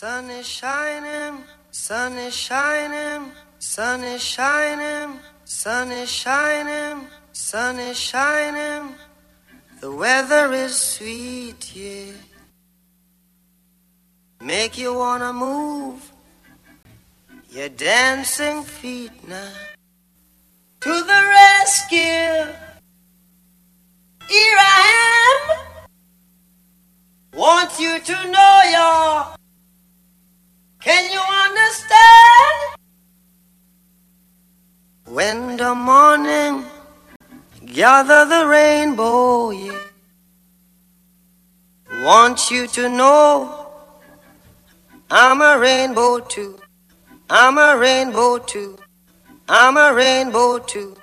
Sun is shining, sun is shining, sun is shining, sun is shining, sun is shining. The weather is sweet, yeah. Make you wanna move your dancing feet now. To the rescue, here I am. Want you to know you're. When the morning gather the rainbow, yeah. Want you to know I'm a rainbow too. I'm a rainbow too. I'm a rainbow too.